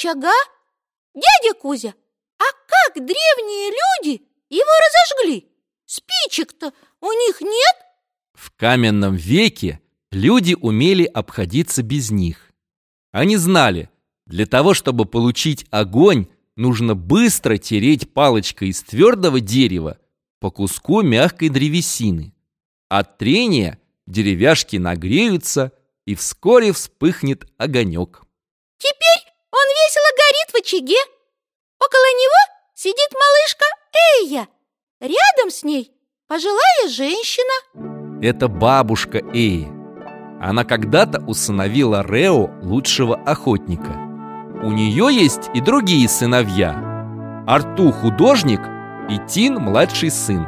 очага. Дядя Кузя, а как древние люди его разожгли? Спичек-то у них нет? В каменном веке люди умели обходиться без них. Они знали, для того, чтобы получить огонь, нужно быстро тереть палочкой из твердого дерева по куску мягкой древесины. От трения деревяшки нагреются, и вскоре вспыхнет огонек. Теперь он весело горит в очаге. Около него сидит малышка Эйя. Рядом с ней пожилая женщина. Это бабушка Эи. Она когда-то усыновила Рео, лучшего охотника. У нее есть и другие сыновья. Арту художник и Тин младший сын.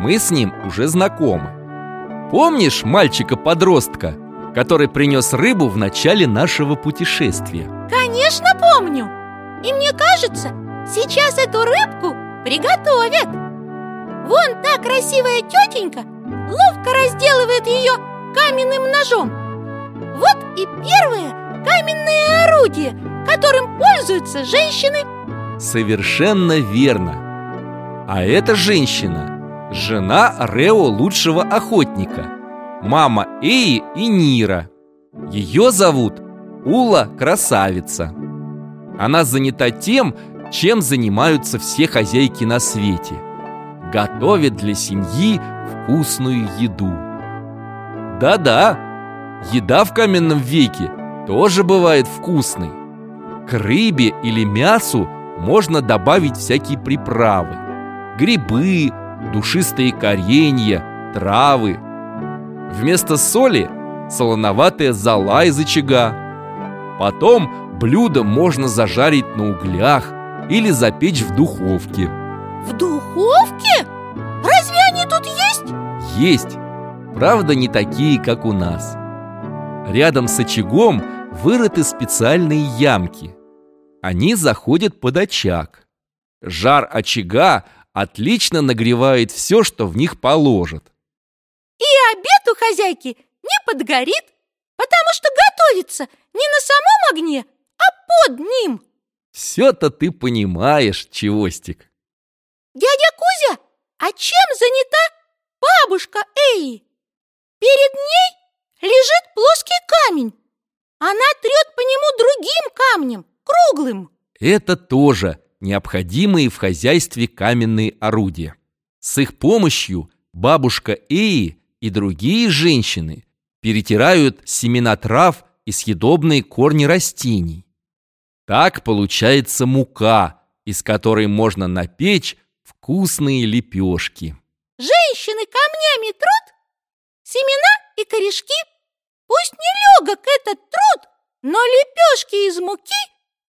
Мы с ним уже знакомы. Помнишь мальчика-подростка, который принес рыбу в начале нашего путешествия? Конечно, помню. И мне кажется, сейчас эту рыбку приготовят. Вон та красивая тетенька ловко разделывает ее каменным ножом. Вот и первое каменное орудие, которым пользуются женщины. Совершенно верно. А эта женщина – жена Рео лучшего охотника, мама Эи и Нира. Ее зовут Ула Красавица. Она занята тем, чем занимаются все хозяйки на свете. Готовят для семьи вкусную еду. Да-да, еда в каменном веке тоже бывает вкусной. К рыбе или мясу можно добавить всякие приправы. Грибы, душистые коренья, травы. Вместо соли солоноватая зола из очага. Потом блюдо можно зажарить на углях или запечь в духовке. В духовке? Разве они тут есть? Есть, правда не такие, как у нас. Рядом с очагом вырыты специальные ямки. Они заходят под очаг. Жар очага отлично нагревает все, что в них положат. И обед у хозяйки не подгорит, потому что готовится не на самом огне, а под ним. Все-то ты понимаешь, Чевостик. Дядя Кузя, а чем занята бабушка Эи? Перед ней лежит плоский камень. Она трет по нему другим камнем, круглым. Это тоже необходимые в хозяйстве каменные орудия. С их помощью бабушка Эи и другие женщины перетирают семена трав и съедобные корни растений. Так получается мука, из которой можно напечь вкусные лепешки. Женщины камнями трут семена и корешки. Пусть нелегок этот труд, но лепешки из муки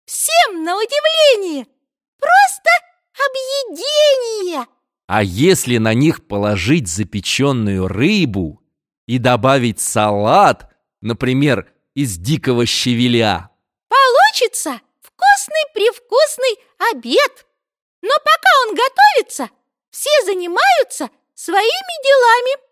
всем на удивление просто объедение. А если на них положить запеченную рыбу и добавить салат, например, из дикого щавеля? Получится вкусный-привкусный обед. Но пока он готовится, все занимаются своими делами.